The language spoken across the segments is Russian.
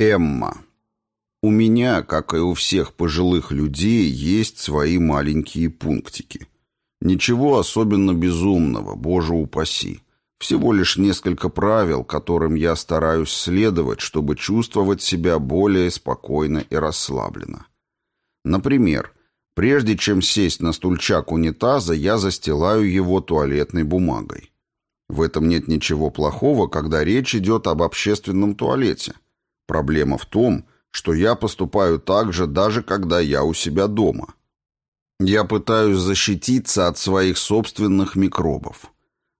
Эмма. У меня, как и у всех пожилых людей, есть свои маленькие пунктики. Ничего особенно безумного, боже упаси. Всего лишь несколько правил, которым я стараюсь следовать, чтобы чувствовать себя более спокойно и расслабленно. Например, прежде чем сесть на стульчак унитаза, я застилаю его туалетной бумагой. В этом нет ничего плохого, когда речь идет об общественном туалете. Проблема в том, что я поступаю так же, даже когда я у себя дома. Я пытаюсь защититься от своих собственных микробов.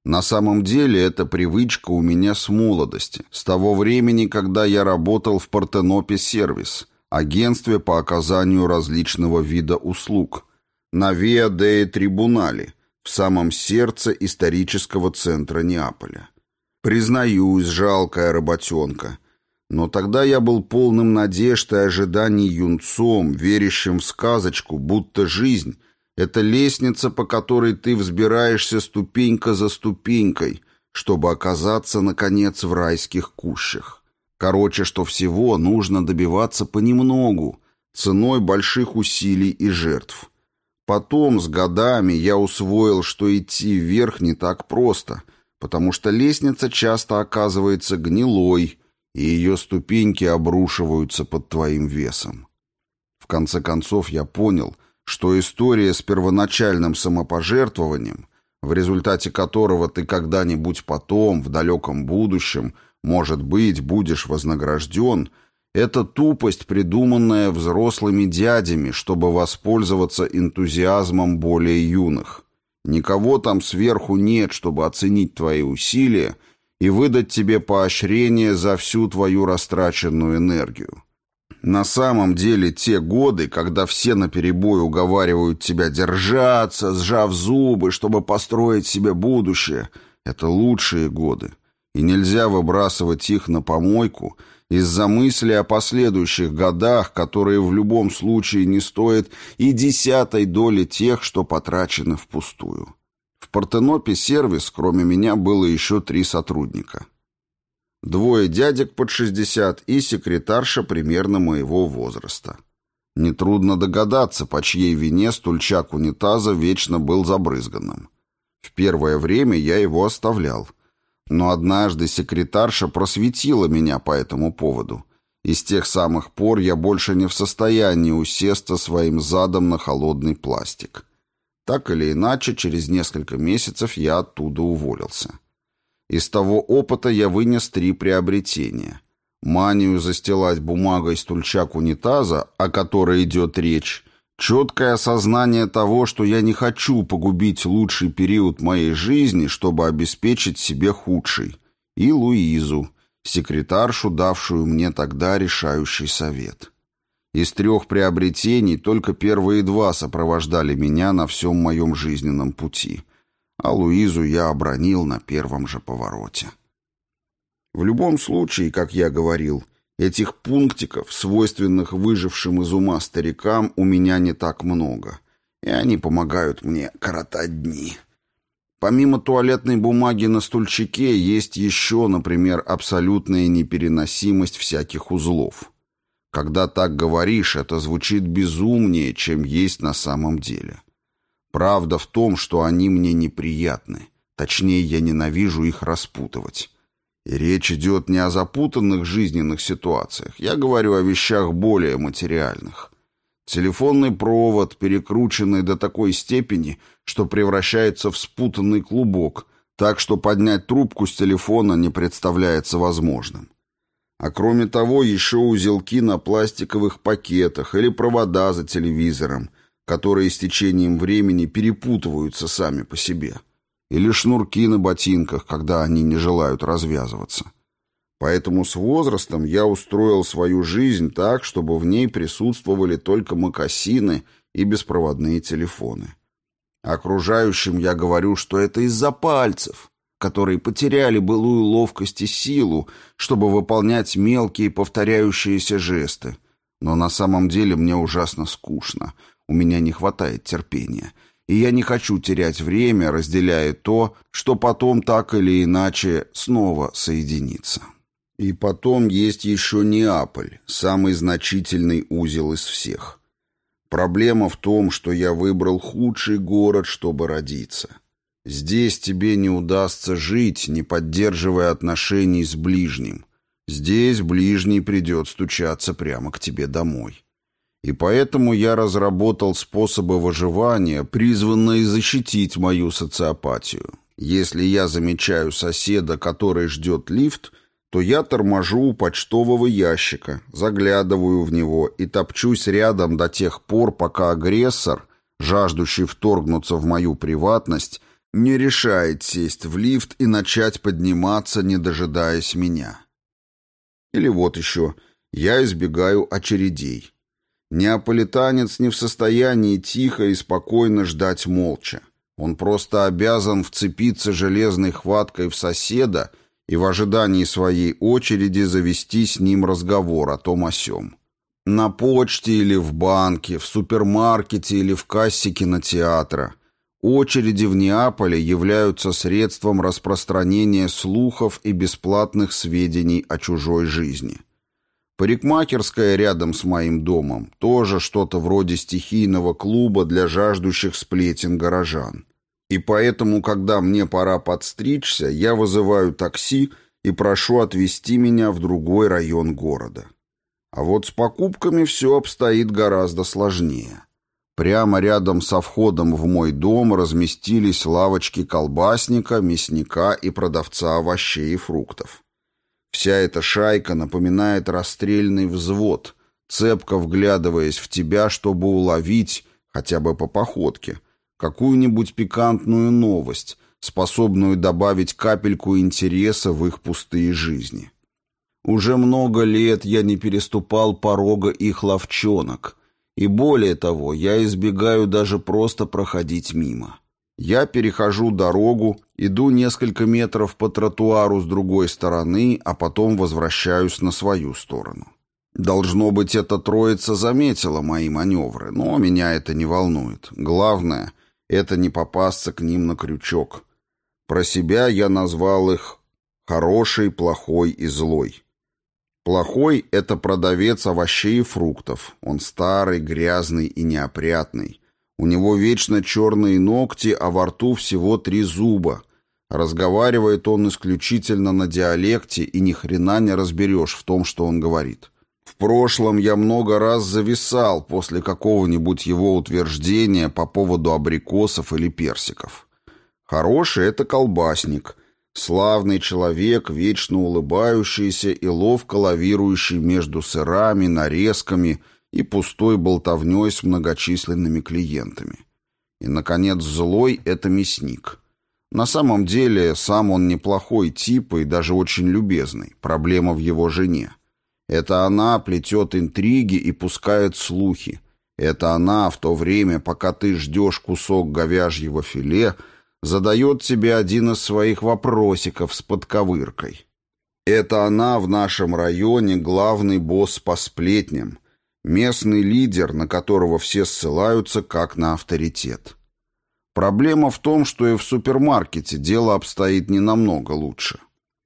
На самом деле эта привычка у меня с молодости, с того времени, когда я работал в Партенопе Сервис, агентстве по оказанию различного вида услуг, на Виа де Трибунале, в самом сердце исторического центра Неаполя. Признаюсь, жалкая работенка. Но тогда я был полным надежд и ожиданий юнцом, верящим в сказочку, будто жизнь — это лестница, по которой ты взбираешься ступенька за ступенькой, чтобы оказаться, наконец, в райских кущах. Короче, что всего нужно добиваться понемногу, ценой больших усилий и жертв. Потом, с годами, я усвоил, что идти вверх не так просто, потому что лестница часто оказывается гнилой, и ее ступеньки обрушиваются под твоим весом. В конце концов, я понял — что история с первоначальным самопожертвованием, в результате которого ты когда-нибудь потом, в далеком будущем, может быть, будешь вознагражден, это тупость, придуманная взрослыми дядями, чтобы воспользоваться энтузиазмом более юных. Никого там сверху нет, чтобы оценить твои усилия и выдать тебе поощрение за всю твою растраченную энергию. На самом деле те годы, когда все наперебой уговаривают тебя держаться, сжав зубы, чтобы построить себе будущее, это лучшие годы. И нельзя выбрасывать их на помойку из-за мысли о последующих годах, которые в любом случае не стоят и десятой доли тех, что потрачены впустую. В Портенопе сервис, кроме меня, было еще три сотрудника. Двое дядек под 60 и секретарша примерно моего возраста. Нетрудно догадаться, по чьей вине стульчак унитаза вечно был забрызганным. В первое время я его оставлял. Но однажды секретарша просветила меня по этому поводу. И с тех самых пор я больше не в состоянии усесться своим задом на холодный пластик. Так или иначе, через несколько месяцев я оттуда уволился. Из того опыта я вынес три приобретения. Манию застилать бумагой стульчак унитаза, о которой идет речь, четкое осознание того, что я не хочу погубить лучший период моей жизни, чтобы обеспечить себе худший, и Луизу, секретаршу, давшую мне тогда решающий совет. Из трех приобретений только первые два сопровождали меня на всем моем жизненном пути — а Луизу я обронил на первом же повороте. В любом случае, как я говорил, этих пунктиков, свойственных выжившим из ума старикам, у меня не так много, и они помогают мне коротать дни. Помимо туалетной бумаги на стульчике есть еще, например, абсолютная непереносимость всяких узлов. Когда так говоришь, это звучит безумнее, чем есть на самом деле. Правда в том, что они мне неприятны. Точнее, я ненавижу их распутывать. И речь идет не о запутанных жизненных ситуациях. Я говорю о вещах более материальных. Телефонный провод, перекрученный до такой степени, что превращается в спутанный клубок, так что поднять трубку с телефона не представляется возможным. А кроме того, еще узелки на пластиковых пакетах или провода за телевизором, которые с течением времени перепутываются сами по себе, или шнурки на ботинках, когда они не желают развязываться. Поэтому с возрастом я устроил свою жизнь так, чтобы в ней присутствовали только мокасины и беспроводные телефоны. Окружающим я говорю, что это из-за пальцев, которые потеряли былую ловкость и силу, чтобы выполнять мелкие повторяющиеся жесты. Но на самом деле мне ужасно скучно, у меня не хватает терпения, и я не хочу терять время, разделяя то, что потом так или иначе снова соединится. И потом есть еще Неаполь, самый значительный узел из всех. Проблема в том, что я выбрал худший город, чтобы родиться. Здесь тебе не удастся жить, не поддерживая отношений с ближним. Здесь ближний придет стучаться прямо к тебе домой. И поэтому я разработал способы выживания, призванные защитить мою социопатию. Если я замечаю соседа, который ждет лифт, то я торможу у почтового ящика, заглядываю в него и топчусь рядом до тех пор, пока агрессор, жаждущий вторгнуться в мою приватность, не решает сесть в лифт и начать подниматься, не дожидаясь меня. Или вот еще, я избегаю очередей. Неаполитанец не в состоянии тихо и спокойно ждать молча. Он просто обязан вцепиться железной хваткой в соседа и в ожидании своей очереди завести с ним разговор о том о сём. На почте или в банке, в супермаркете или в кассе кинотеатра. Очереди в Неаполе являются средством распространения слухов и бесплатных сведений о чужой жизни. Парикмахерская рядом с моим домом тоже что-то вроде стихийного клуба для жаждущих сплетен горожан. И поэтому, когда мне пора подстричься, я вызываю такси и прошу отвезти меня в другой район города. А вот с покупками все обстоит гораздо сложнее. Прямо рядом со входом в мой дом разместились лавочки колбасника, мясника и продавца овощей и фруктов. Вся эта шайка напоминает расстрельный взвод, цепко вглядываясь в тебя, чтобы уловить, хотя бы по походке, какую-нибудь пикантную новость, способную добавить капельку интереса в их пустые жизни. Уже много лет я не переступал порога их ловчонок, и более того, я избегаю даже просто проходить мимо. Я перехожу дорогу, иду несколько метров по тротуару с другой стороны, а потом возвращаюсь на свою сторону. Должно быть, эта троица заметила мои маневры, но меня это не волнует. Главное — это не попасться к ним на крючок. Про себя я назвал их «хороший», «плохой» и «злой». Плохой — это продавец овощей и фруктов. Он старый, грязный и неопрятный. У него вечно черные ногти, а во рту всего три зуба. Разговаривает он исключительно на диалекте, и ни хрена не разберешь в том, что он говорит. В прошлом я много раз зависал после какого-нибудь его утверждения по поводу абрикосов или персиков. Хороший — это колбасник — Славный человек, вечно улыбающийся и ловко лавирующий между сырами, нарезками и пустой болтовней с многочисленными клиентами. И, наконец, злой — это мясник. На самом деле, сам он неплохой тип и даже очень любезный. Проблема в его жене. Это она плетет интриги и пускает слухи. Это она в то время, пока ты ждешь кусок говяжьего филе — задает тебе один из своих вопросиков с подковыркой. Это она в нашем районе главный босс по сплетням, местный лидер, на которого все ссылаются как на авторитет. Проблема в том, что и в супермаркете дело обстоит не намного лучше.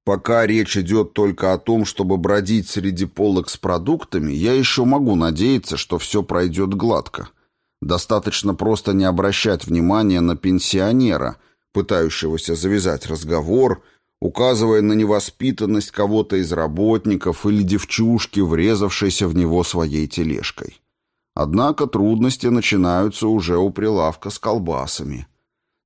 Пока речь идет только о том, чтобы бродить среди полок с продуктами, я еще могу надеяться, что все пройдет гладко – Достаточно просто не обращать внимания на пенсионера, пытающегося завязать разговор, указывая на невоспитанность кого-то из работников или девчушки, врезавшейся в него своей тележкой. Однако трудности начинаются уже у прилавка с колбасами.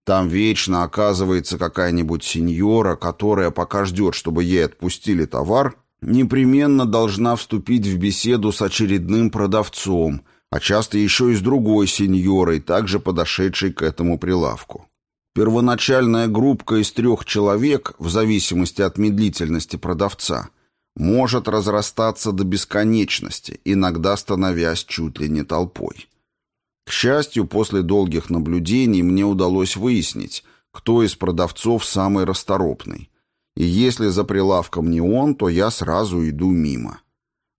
Там вечно оказывается какая-нибудь сеньора, которая, пока ждет, чтобы ей отпустили товар, непременно должна вступить в беседу с очередным продавцом – а часто еще и с другой сеньорой, также подошедшей к этому прилавку. Первоначальная группка из трех человек, в зависимости от медлительности продавца, может разрастаться до бесконечности, иногда становясь чуть ли не толпой. К счастью, после долгих наблюдений мне удалось выяснить, кто из продавцов самый расторопный. И если за прилавком не он, то я сразу иду мимо.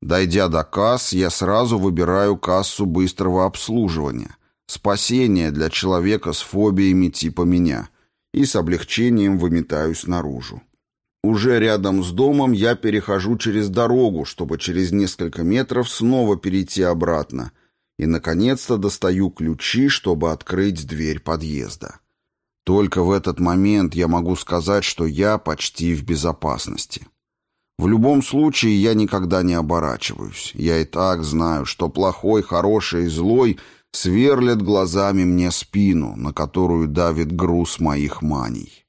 Дойдя до касс, я сразу выбираю кассу быстрого обслуживания. Спасение для человека с фобиями типа меня. И с облегчением выметаюсь наружу. Уже рядом с домом я перехожу через дорогу, чтобы через несколько метров снова перейти обратно, и, наконец-то, достаю ключи, чтобы открыть дверь подъезда. Только в этот момент я могу сказать, что я почти в безопасности. В любом случае я никогда не оборачиваюсь. Я и так знаю, что плохой, хороший и злой сверлят глазами мне спину, на которую давит груз моих маний.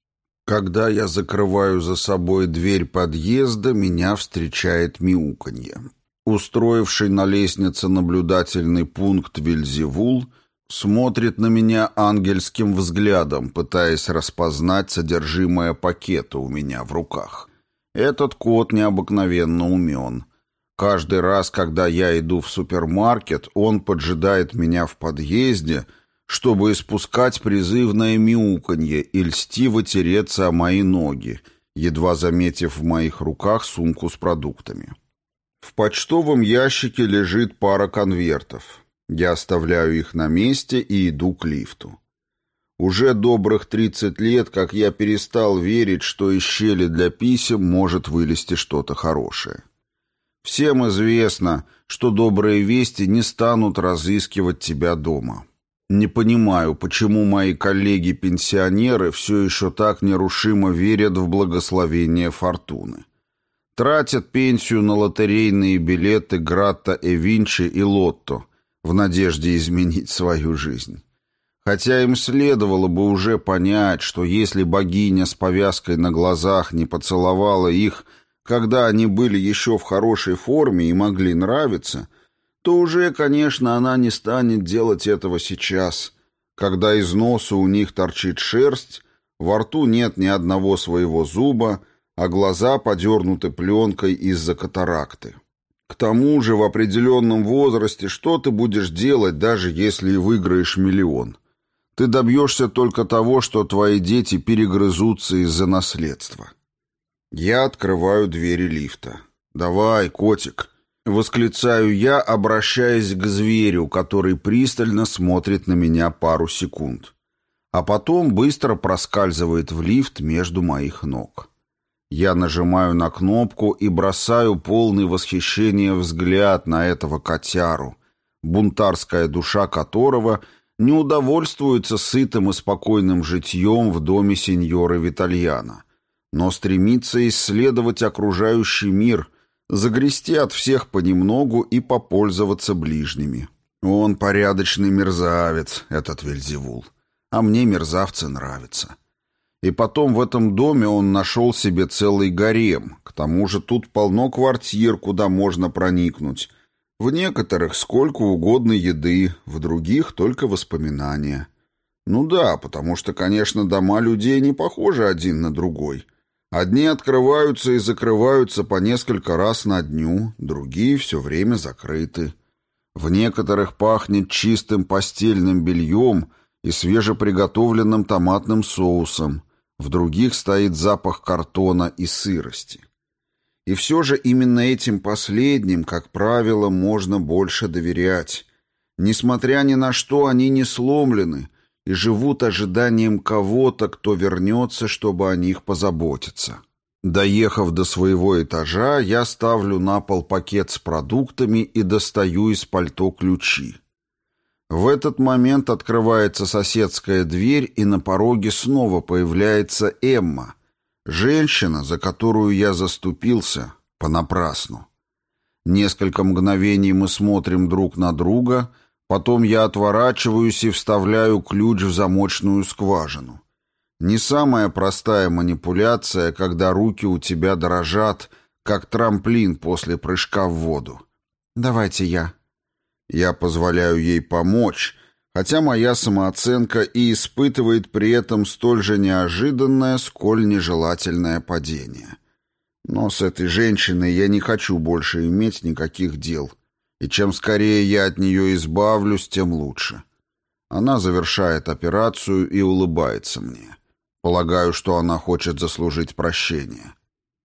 Когда я закрываю за собой дверь подъезда, меня встречает мяуканье. Устроивший на лестнице наблюдательный пункт Вильзевул смотрит на меня ангельским взглядом, пытаясь распознать содержимое пакета у меня в руках. Этот кот необыкновенно умен. Каждый раз, когда я иду в супермаркет, он поджидает меня в подъезде — чтобы испускать призывное мяуканье и льстиво тереться о мои ноги, едва заметив в моих руках сумку с продуктами. В почтовом ящике лежит пара конвертов. Я оставляю их на месте и иду к лифту. Уже добрых 30 лет, как я перестал верить, что из щели для писем может вылезти что-то хорошее. Всем известно, что добрые вести не станут разыскивать тебя дома. Не понимаю, почему мои коллеги-пенсионеры все еще так нерушимо верят в благословение фортуны. Тратят пенсию на лотерейные билеты Гратта Эвинчи и Лотто в надежде изменить свою жизнь. Хотя им следовало бы уже понять, что если богиня с повязкой на глазах не поцеловала их, когда они были еще в хорошей форме и могли нравиться – то уже, конечно, она не станет делать этого сейчас, когда из носа у них торчит шерсть, во рту нет ни одного своего зуба, а глаза подернуты пленкой из-за катаракты. К тому же в определенном возрасте что ты будешь делать, даже если и выиграешь миллион? Ты добьешься только того, что твои дети перегрызутся из-за наследства. Я открываю двери лифта. «Давай, котик, Восклицаю я, обращаясь к зверю, который пристально смотрит на меня пару секунд. А потом быстро проскальзывает в лифт между моих ног. Я нажимаю на кнопку и бросаю полный восхищения взгляд на этого котяру, бунтарская душа которого не удовольствуется сытым и спокойным житьем в доме сеньора Витальяна, но стремится исследовать окружающий мир – загрести от всех понемногу и попользоваться ближними. Он порядочный мерзавец, этот Вельзевул. А мне мерзавцы нравятся. И потом в этом доме он нашел себе целый гарем. К тому же тут полно квартир, куда можно проникнуть. В некоторых сколько угодно еды, в других только воспоминания. Ну да, потому что, конечно, дома людей не похожи один на другой — Одни открываются и закрываются по несколько раз на дню, другие все время закрыты. В некоторых пахнет чистым постельным бельем и свежеприготовленным томатным соусом, в других стоит запах картона и сырости. И все же именно этим последним, как правило, можно больше доверять. Несмотря ни на что, они не сломлены, и живут ожиданием кого-то, кто вернется, чтобы о них позаботиться. Доехав до своего этажа, я ставлю на пол пакет с продуктами и достаю из пальто ключи. В этот момент открывается соседская дверь, и на пороге снова появляется Эмма, женщина, за которую я заступился понапрасну. Несколько мгновений мы смотрим друг на друга — Потом я отворачиваюсь и вставляю ключ в замочную скважину. Не самая простая манипуляция, когда руки у тебя дрожат, как трамплин после прыжка в воду. «Давайте я». Я позволяю ей помочь, хотя моя самооценка и испытывает при этом столь же неожиданное, сколь нежелательное падение. Но с этой женщиной я не хочу больше иметь никаких дел и чем скорее я от нее избавлюсь, тем лучше. Она завершает операцию и улыбается мне. Полагаю, что она хочет заслужить прощение.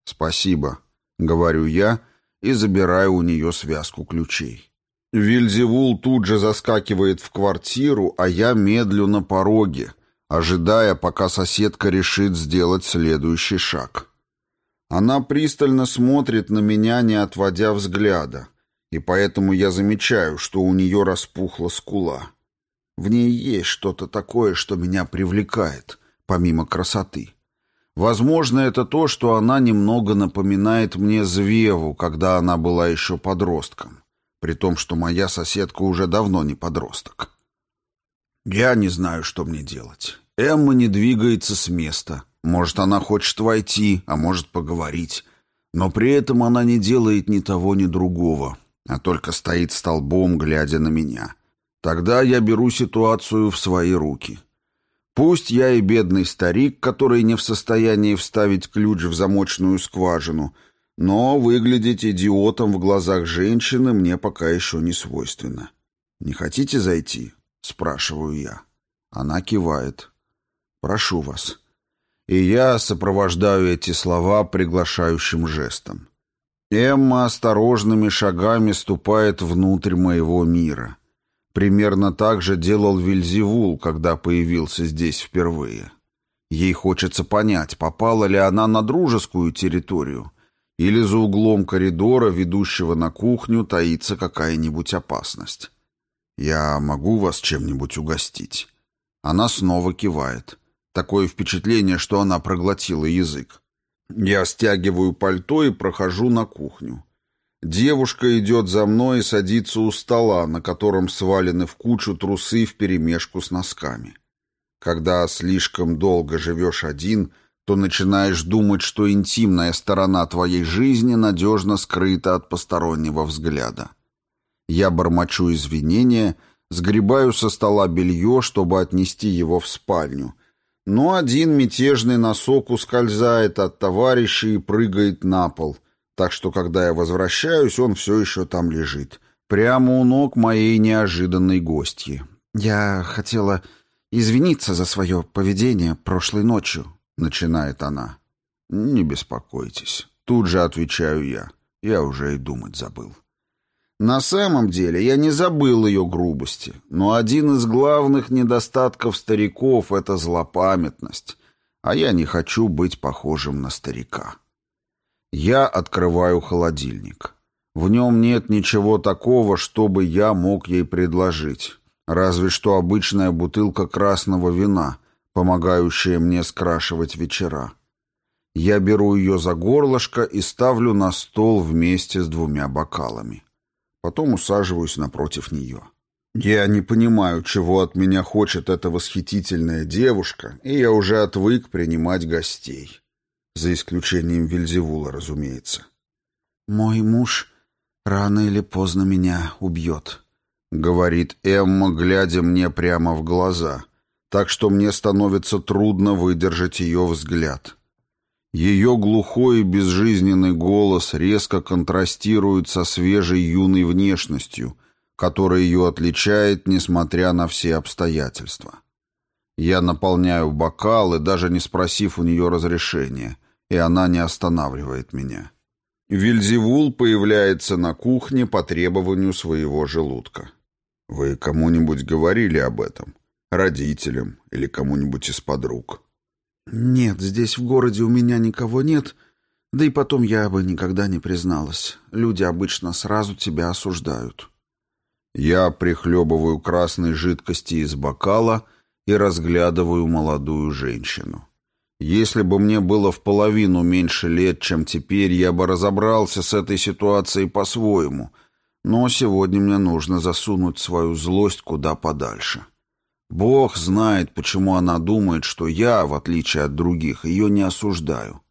«Спасибо», — говорю я и забираю у нее связку ключей. Вильзевул тут же заскакивает в квартиру, а я медлю на пороге, ожидая, пока соседка решит сделать следующий шаг. Она пристально смотрит на меня, не отводя взгляда, и поэтому я замечаю, что у нее распухла скула. В ней есть что-то такое, что меня привлекает, помимо красоты. Возможно, это то, что она немного напоминает мне Звеву, когда она была еще подростком, при том, что моя соседка уже давно не подросток. Я не знаю, что мне делать. Эмма не двигается с места. Может, она хочет войти, а может поговорить. Но при этом она не делает ни того, ни другого, а только стоит столбом, глядя на меня. Тогда я беру ситуацию в свои руки. Пусть я и бедный старик, который не в состоянии вставить ключ в замочную скважину, но выглядеть идиотом в глазах женщины мне пока еще не свойственно. «Не хотите зайти?» — спрашиваю я. Она кивает. «Прошу вас». И я сопровождаю эти слова приглашающим жестом. Эмма осторожными шагами ступает внутрь моего мира — Примерно так же делал Вильзевул, когда появился здесь впервые. Ей хочется понять, попала ли она на дружескую территорию, или за углом коридора, ведущего на кухню, таится какая-нибудь опасность. «Я могу вас чем-нибудь угостить?» Она снова кивает. Такое впечатление, что она проглотила язык. Я стягиваю пальто и прохожу на кухню. Девушка идет за мной и садится у стола, на котором свалены в кучу трусы вперемешку с носками. Когда слишком долго живешь один, то начинаешь думать, что интимная сторона твоей жизни надежно скрыта от постороннего взгляда. Я бормочу извинения, сгребаю со стола белье, чтобы отнести его в спальню. Но один мятежный носок ускользает от товарища и прыгает на пол, так что, когда я возвращаюсь, он все еще там лежит. Прямо у ног моей неожиданной гостьи. «Я хотела извиниться за свое поведение прошлой ночью», — начинает она. «Не беспокойтесь». Тут же отвечаю я. Я уже и думать забыл. На самом деле я не забыл ее грубости, но один из главных недостатков стариков — это злопамятность, а я не хочу быть похожим на старика. Я открываю холодильник. В нем нет ничего такого, чтобы я мог ей предложить. Разве что обычная бутылка красного вина, помогающая мне скрашивать вечера. Я беру ее за горлышко и ставлю на стол вместе с двумя бокалами. Потом усаживаюсь напротив нее. Я не понимаю, чего от меня хочет эта восхитительная девушка, и я уже отвык принимать гостей. За исключением Вильзевула, разумеется. «Мой муж рано или поздно меня убьет», — говорит Эмма, глядя мне прямо в глаза, так что мне становится трудно выдержать ее взгляд. Ее глухой безжизненный голос резко контрастирует со свежей юной внешностью, которая ее отличает, несмотря на все обстоятельства. Я наполняю бокалы, даже не спросив у нее разрешения, и она не останавливает меня. Вильзевул появляется на кухне по требованию своего желудка. Вы кому-нибудь говорили об этом? Родителям или кому-нибудь из подруг? Нет, здесь в городе у меня никого нет, да и потом я бы никогда не призналась. Люди обычно сразу тебя осуждают. Я прихлебываю красной жидкости из бокала и разглядываю молодую женщину. Если бы мне было в половину меньше лет, чем теперь, я бы разобрался с этой ситуацией по-своему. Но сегодня мне нужно засунуть свою злость куда подальше. Бог знает, почему она думает, что я, в отличие от других, ее не осуждаю.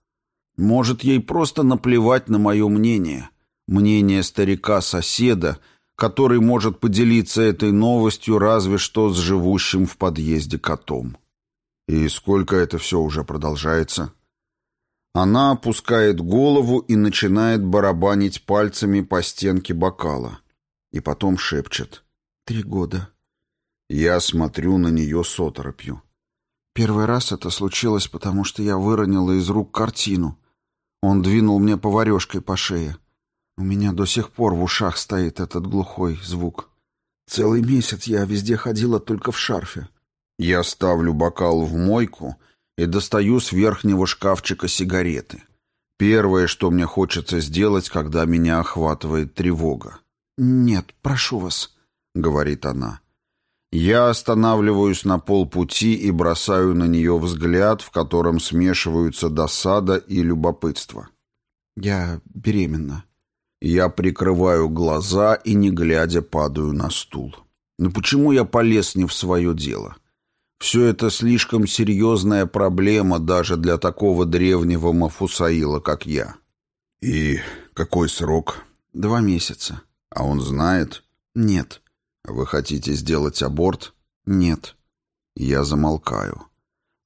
Может, ей просто наплевать на мое мнение, мнение старика-соседа, который может поделиться этой новостью разве что с живущим в подъезде котом. «И сколько это все уже продолжается?» Она опускает голову и начинает барабанить пальцами по стенке бокала. И потом шепчет. «Три года». Я смотрю на нее с оторопью. Первый раз это случилось, потому что я выронила из рук картину. Он двинул мне поварешкой по шее. У меня до сих пор в ушах стоит этот глухой звук. Целый месяц я везде ходила только в шарфе. Я ставлю бокал в мойку и достаю с верхнего шкафчика сигареты. Первое, что мне хочется сделать, когда меня охватывает тревога. «Нет, прошу вас», — говорит она. Я останавливаюсь на полпути и бросаю на нее взгляд, в котором смешиваются досада и любопытство. «Я беременна». Я прикрываю глаза и, не глядя, падаю на стул. Но почему я полез не в свое дело? Все это слишком серьезная проблема даже для такого древнего Мафусаила, как я. И какой срок? Два месяца. А он знает? Нет. Вы хотите сделать аборт? Нет. Я замолкаю.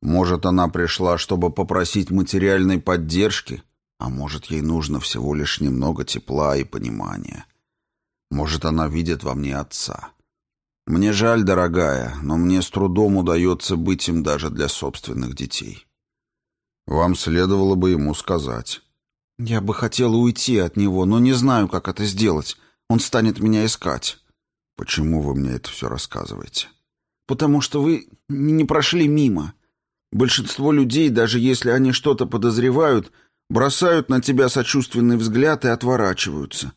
Может, она пришла, чтобы попросить материальной поддержки? А может, ей нужно всего лишь немного тепла и понимания? Может, она видит во мне отца? Мне жаль, дорогая, но мне с трудом удается быть им даже для собственных детей. Вам следовало бы ему сказать. Я бы хотела уйти от него, но не знаю, как это сделать. Он станет меня искать. Почему вы мне это все рассказываете? Потому что вы не прошли мимо. Большинство людей, даже если они что-то подозревают, бросают на тебя сочувственный взгляд и отворачиваются.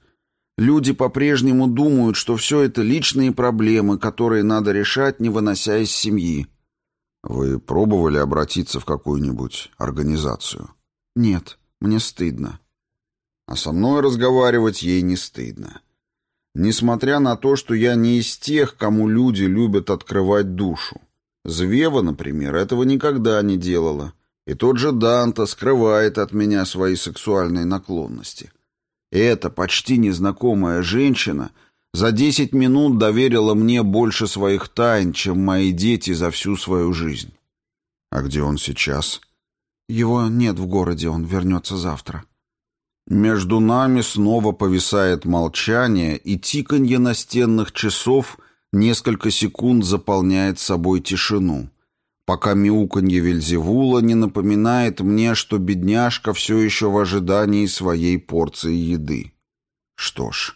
Люди по-прежнему думают, что все это личные проблемы, которые надо решать, не вынося из семьи. Вы пробовали обратиться в какую-нибудь организацию? Нет, мне стыдно. А со мной разговаривать ей не стыдно. Несмотря на то, что я не из тех, кому люди любят открывать душу. Звева, например, этого никогда не делала. И тот же Данта скрывает от меня свои сексуальные наклонности. Эта почти незнакомая женщина за десять минут доверила мне больше своих тайн, чем мои дети за всю свою жизнь. А где он сейчас? Его нет в городе, он вернется завтра. Между нами снова повисает молчание, и тиканье настенных часов несколько секунд заполняет собой тишину, пока мяуканье Вельзевула не напоминает мне, что бедняжка все еще в ожидании своей порции еды. Что ж,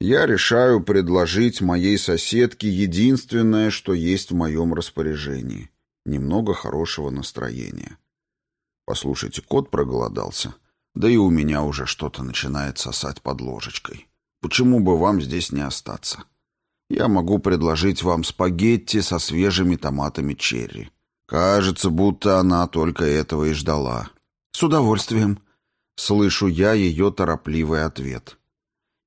я решаю предложить моей соседке единственное, что есть в моем распоряжении — немного хорошего настроения. Послушайте, кот проголодался. Да и у меня уже что-то начинает сосать под ложечкой. Почему бы вам здесь не остаться? Я могу предложить вам спагетти со свежими томатами черри. Кажется, будто она только этого и ждала. С удовольствием. Слышу я ее торопливый ответ.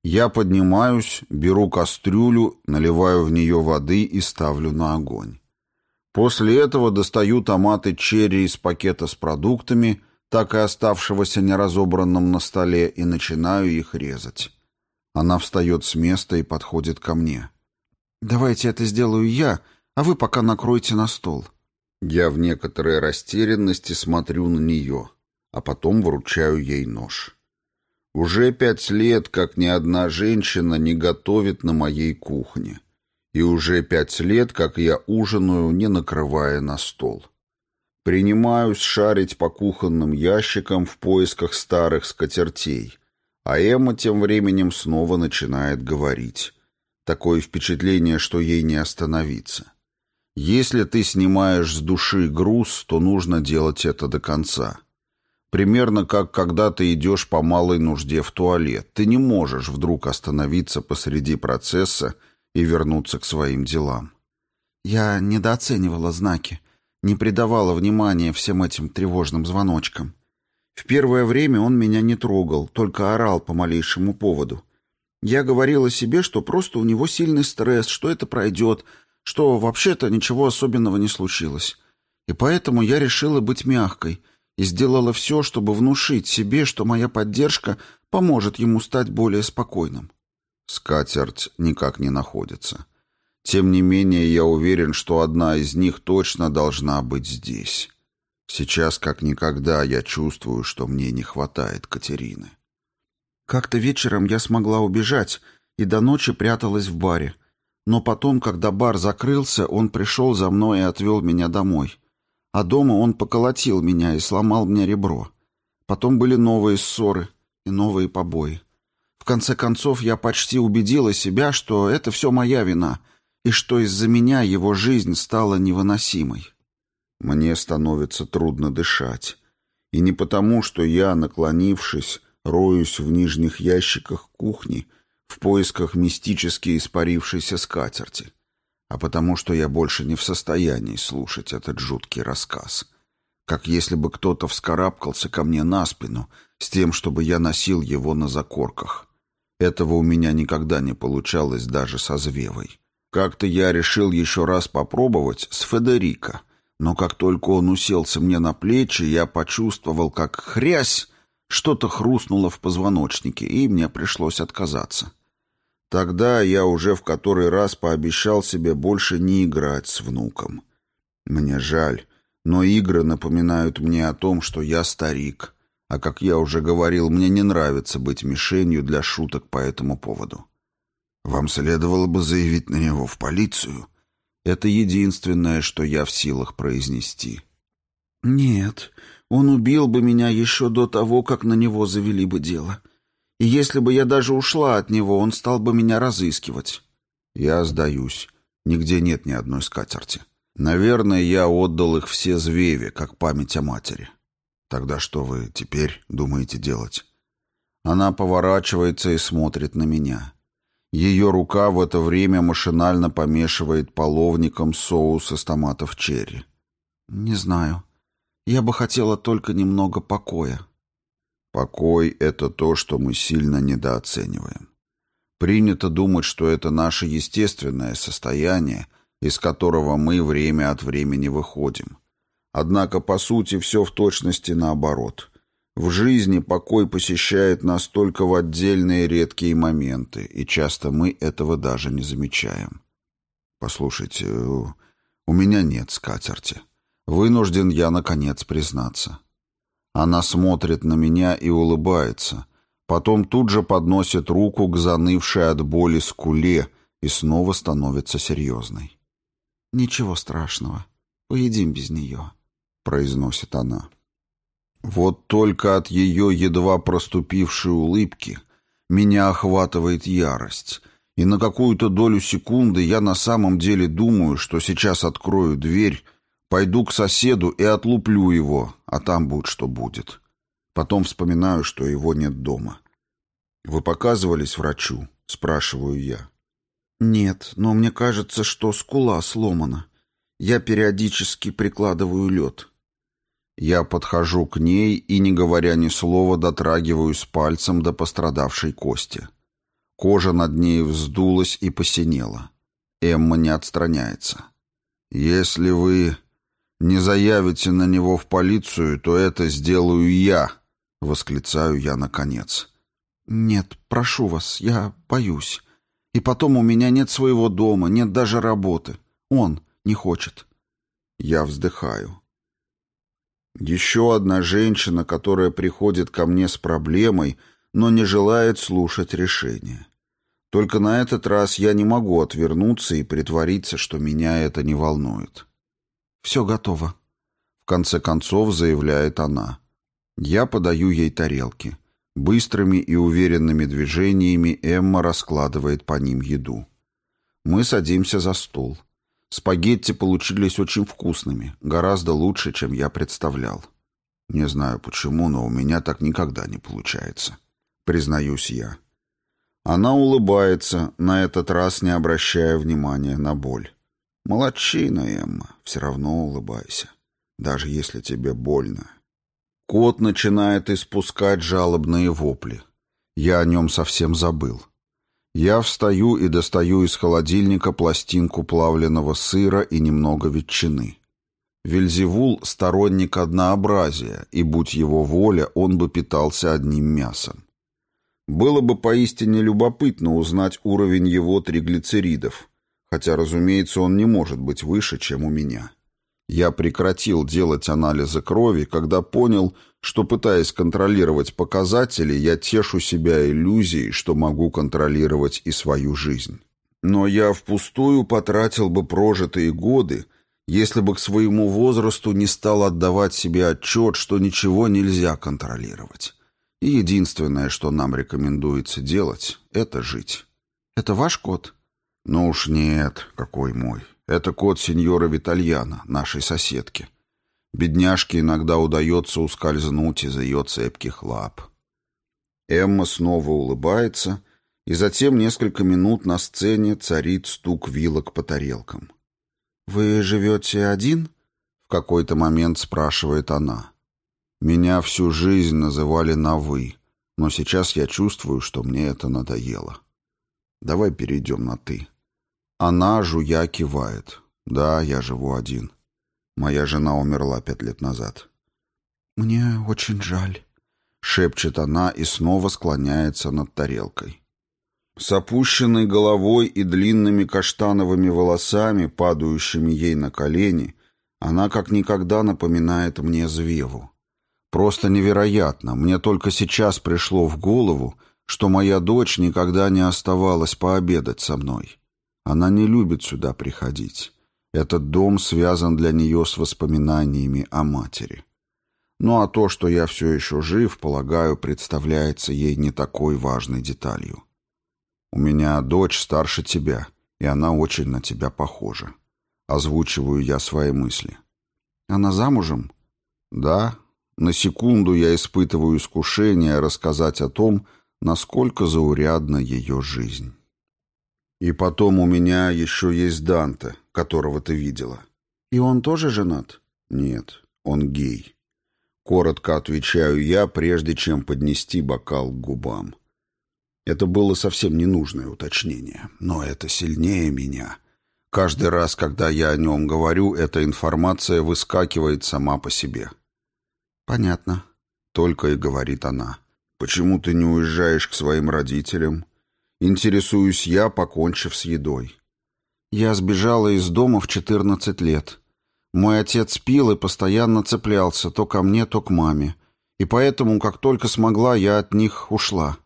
Я поднимаюсь, беру кастрюлю, наливаю в нее воды и ставлю на огонь. После этого достаю томаты черри из пакета с продуктами — так и оставшегося неразобранным на столе, и начинаю их резать. Она встает с места и подходит ко мне. «Давайте это сделаю я, а вы пока накройте на стол». Я в некоторой растерянности смотрю на нее, а потом вручаю ей нож. Уже пять лет, как ни одна женщина не готовит на моей кухне. И уже пять лет, как я ужинаю, не накрывая на стол. Принимаюсь шарить по кухонным ящикам в поисках старых скатертей, а Эмма тем временем снова начинает говорить. Такое впечатление, что ей не остановиться. Если ты снимаешь с души груз, то нужно делать это до конца. Примерно как когда ты идешь по малой нужде в туалет. Ты не можешь вдруг остановиться посреди процесса и вернуться к своим делам. Я недооценивала знаки не придавала внимания всем этим тревожным звоночкам. В первое время он меня не трогал, только орал по малейшему поводу. Я говорила себе, что просто у него сильный стресс, что это пройдет, что вообще-то ничего особенного не случилось. И поэтому я решила быть мягкой и сделала все, чтобы внушить себе, что моя поддержка поможет ему стать более спокойным. Скатерть никак не находится. Тем не менее, я уверен, что одна из них точно должна быть здесь. Сейчас, как никогда, я чувствую, что мне не хватает Катерины. Как-то вечером я смогла убежать и до ночи пряталась в баре. Но потом, когда бар закрылся, он пришел за мной и отвел меня домой. А дома он поколотил меня и сломал мне ребро. Потом были новые ссоры и новые побои. В конце концов, я почти убедила себя, что это все моя вина — и что из-за меня его жизнь стала невыносимой. Мне становится трудно дышать. И не потому, что я, наклонившись, роюсь в нижних ящиках кухни в поисках мистически испарившейся скатерти, а потому что я больше не в состоянии слушать этот жуткий рассказ. Как если бы кто-то вскарабкался ко мне на спину с тем, чтобы я носил его на закорках. Этого у меня никогда не получалось даже со Звевой. Как-то я решил еще раз попробовать с Федерико, но как только он уселся мне на плечи, я почувствовал, как хрясь, что-то хрустнуло в позвоночнике, и мне пришлось отказаться. Тогда я уже в который раз пообещал себе больше не играть с внуком. Мне жаль, но игры напоминают мне о том, что я старик, а, как я уже говорил, мне не нравится быть мишенью для шуток по этому поводу. Вам следовало бы заявить на него в полицию. Это единственное, что я в силах произнести. Нет, он убил бы меня еще до того, как на него завели бы дело. И если бы я даже ушла от него, он стал бы меня разыскивать. Я сдаюсь. Нигде нет ни одной скатерти. Наверное, я отдал их все Звеве, как память о матери. Тогда что вы теперь думаете делать? Она поворачивается и смотрит на меня. Ее рука в это время машинально помешивает половником соус из томатов черри. Не знаю. Я бы хотела только немного покоя. Покой — это то, что мы сильно недооцениваем. Принято думать, что это наше естественное состояние, из которого мы время от времени выходим. Однако, по сути, все в точности наоборот. В жизни покой посещает нас только в отдельные редкие моменты, и часто мы этого даже не замечаем. Послушайте, у меня нет скатерти. Вынужден я, наконец, признаться. Она смотрит на меня и улыбается, потом тут же подносит руку к занывшей от боли скуле и снова становится серьезной. «Ничего страшного, поедим без нее», — произносит она. Вот только от ее едва проступившей улыбки меня охватывает ярость, и на какую-то долю секунды я на самом деле думаю, что сейчас открою дверь Пойду к соседу и отлуплю его, а там будет что будет. Потом вспоминаю, что его нет дома. «Вы показывались врачу?» — спрашиваю я. «Нет, но мне кажется, что скула сломана. Я периодически прикладываю лед». Я подхожу к ней и, не говоря ни слова, дотрагиваюсь пальцем до пострадавшей кости. Кожа над ней вздулась и посинела. Эмма не отстраняется. «Если вы...» не заявите на него в полицию, то это сделаю я», — восклицаю я наконец. «Нет, прошу вас, я боюсь. И потом у меня нет своего дома, нет даже работы. Он не хочет». Я вздыхаю. Еще одна женщина, которая приходит ко мне с проблемой, но не желает слушать решения. Только на этот раз я не могу отвернуться и притвориться, что меня это не волнует. «Все готово», — в конце концов заявляет она. Я подаю ей тарелки. Быстрыми и уверенными движениями Эмма раскладывает по ним еду. Мы садимся за стол. Спагетти получились очень вкусными, гораздо лучше, чем я представлял. Не знаю почему, но у меня так никогда не получается. Признаюсь я. Она улыбается, на этот раз не обращая внимания на боль. Молодчина, Эмма, все равно улыбайся, даже если тебе больно. Кот начинает испускать жалобные вопли. Я о нем совсем забыл. Я встаю и достаю из холодильника пластинку плавленного сыра и немного ветчины. Вельзевул — сторонник однообразия, и, будь его воля, он бы питался одним мясом. Было бы поистине любопытно узнать уровень его триглицеридов — хотя, разумеется, он не может быть выше, чем у меня. Я прекратил делать анализы крови, когда понял, что, пытаясь контролировать показатели, я тешу себя иллюзией, что могу контролировать и свою жизнь. Но я впустую потратил бы прожитые годы, если бы к своему возрасту не стал отдавать себе отчет, что ничего нельзя контролировать. И единственное, что нам рекомендуется делать, это жить. «Это ваш кот?» «Ну уж нет, какой мой. Это кот сеньора Витальяна, нашей соседки. Бедняжке иногда удается ускользнуть из ее цепких лап. Эмма снова улыбается, и затем несколько минут на сцене царит стук вилок по тарелкам. «Вы живете один?» — в какой-то момент спрашивает она. «Меня всю жизнь называли на «вы», но сейчас я чувствую, что мне это надоело. Давай перейдем на «ты». Она, жуя, кивает. Да, я живу один. Моя жена умерла пять лет назад. «Мне очень жаль», — шепчет она и снова склоняется над тарелкой. С опущенной головой и длинными каштановыми волосами, падающими ей на колени, она как никогда напоминает мне Звеву. Просто невероятно, мне только сейчас пришло в голову, что моя дочь никогда не оставалась пообедать со мной. Она не любит сюда приходить. Этот дом связан для нее с воспоминаниями о матери. Ну а то, что я все еще жив, полагаю, представляется ей не такой важной деталью. У меня дочь старше тебя, и она очень на тебя похожа. Озвучиваю я свои мысли. Она замужем? Да. На секунду я испытываю искушение рассказать о том, насколько заурядна ее жизнь. И потом у меня еще есть Данте, которого ты видела. И он тоже женат? Нет, он гей. Коротко отвечаю я, прежде чем поднести бокал к губам. Это было совсем ненужное уточнение, но это сильнее меня. Каждый раз, когда я о нем говорю, эта информация выскакивает сама по себе. «Понятно», — только и говорит она. «Почему ты не уезжаешь к своим родителям?» Интересуюсь я, покончив с едой. Я сбежала из дома в 14 лет. Мой отец пил и постоянно цеплялся то ко мне, то к маме. И поэтому, как только смогла, я от них ушла.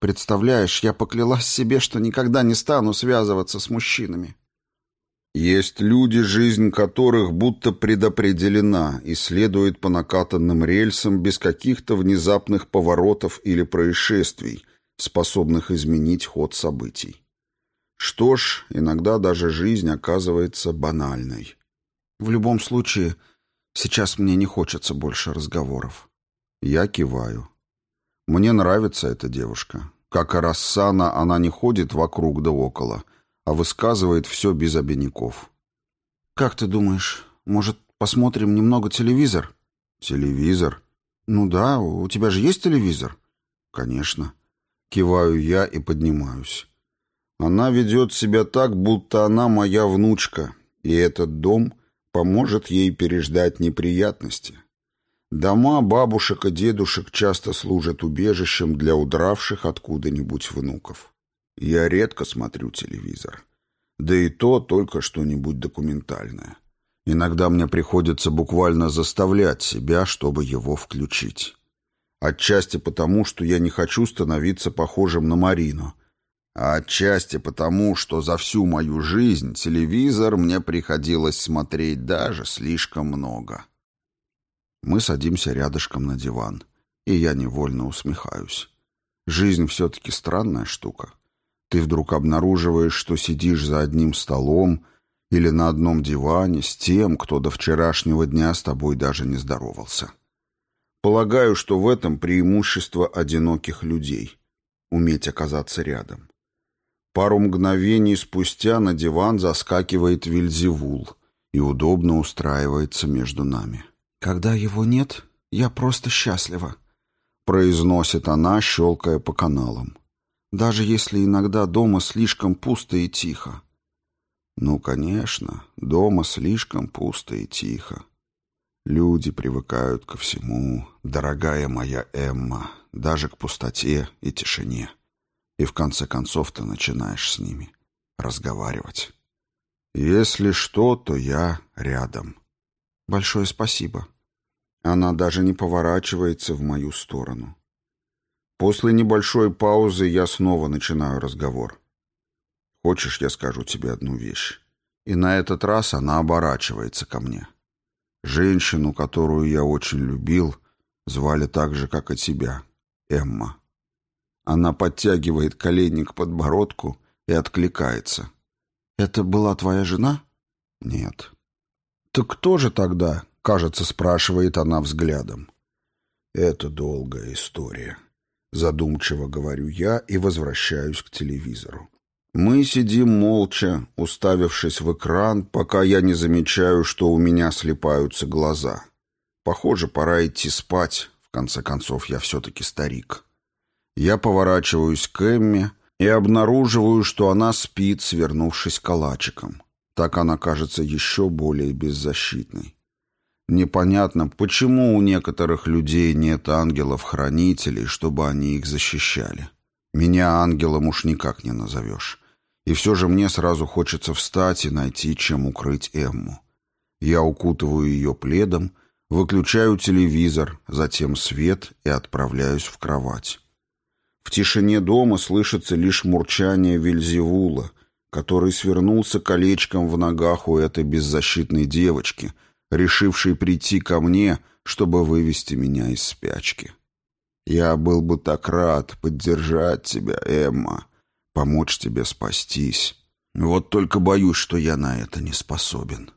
Представляешь, я поклялась себе, что никогда не стану связываться с мужчинами. Есть люди, жизнь которых будто предопределена и следует по накатанным рельсам без каких-то внезапных поворотов или происшествий, способных изменить ход событий. Что ж, иногда даже жизнь оказывается банальной. В любом случае, сейчас мне не хочется больше разговоров. Я киваю. Мне нравится эта девушка. Как и Рассана, она не ходит вокруг да около, а высказывает все без обиняков. «Как ты думаешь, может, посмотрим немного телевизор?» «Телевизор?» «Ну да, у тебя же есть телевизор?» «Конечно». Киваю я и поднимаюсь. Она ведет себя так, будто она моя внучка, и этот дом поможет ей переждать неприятности. Дома бабушек и дедушек часто служат убежищем для удравших откуда-нибудь внуков. Я редко смотрю телевизор. Да и то только что-нибудь документальное. Иногда мне приходится буквально заставлять себя, чтобы его включить. Отчасти потому, что я не хочу становиться похожим на Марину, а отчасти потому, что за всю мою жизнь телевизор мне приходилось смотреть даже слишком много. Мы садимся рядышком на диван, и я невольно усмехаюсь. Жизнь все-таки странная штука. Ты вдруг обнаруживаешь, что сидишь за одним столом или на одном диване с тем, кто до вчерашнего дня с тобой даже не здоровался. Полагаю, что в этом преимущество одиноких людей — уметь оказаться рядом. Пару мгновений спустя на диван заскакивает Вильзевул и удобно устраивается между нами. «Когда его нет, я просто счастлива», — произносит она, щелкая по каналам. «Даже если иногда дома слишком пусто и тихо». «Ну, конечно, дома слишком пусто и тихо», Люди привыкают ко всему, дорогая моя Эмма, даже к пустоте и тишине. И в конце концов ты начинаешь с ними разговаривать. Если что, то я рядом. Большое спасибо. Она даже не поворачивается в мою сторону. После небольшой паузы я снова начинаю разговор. Хочешь, я скажу тебе одну вещь? И на этот раз она оборачивается ко мне. — Женщину, которую я очень любил, звали так же, как и тебя, Эмма. Она подтягивает колени к подбородку и откликается. «Это была твоя жена?» «Нет». «Так кто же тогда? Кажется, спрашивает она взглядом. Это долгая история. Задумчиво говорю я и возвращаюсь к телевизору. Мы сидим молча, уставившись в экран, пока я не замечаю, что у меня слепаются глаза. Похоже, пора идти спать. В конце концов, я все-таки старик. Я поворачиваюсь к Эмме и обнаруживаю, что она спит, свернувшись калачиком. Так она кажется еще более беззащитной. Непонятно, почему у некоторых людей нет ангелов-хранителей, чтобы они их защищали. Меня ангелом уж никак не назовешь. И все же мне сразу хочется встать и найти, чем укрыть Эмму. Я укутываю ее пледом, выключаю телевизор, затем свет и отправляюсь в кровать. В тишине дома слышится лишь мурчание Вильзевула, который свернулся колечком в ногах у этой беззащитной девочки, решившей прийти ко мне, чтобы вывести меня из спячки. Я был бы так рад поддержать тебя, Эмма, помочь тебе спастись. Вот только боюсь, что я на это не способен.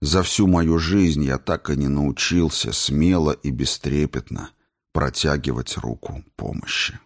За всю мою жизнь я так и не научился смело и бестрепетно протягивать руку помощи.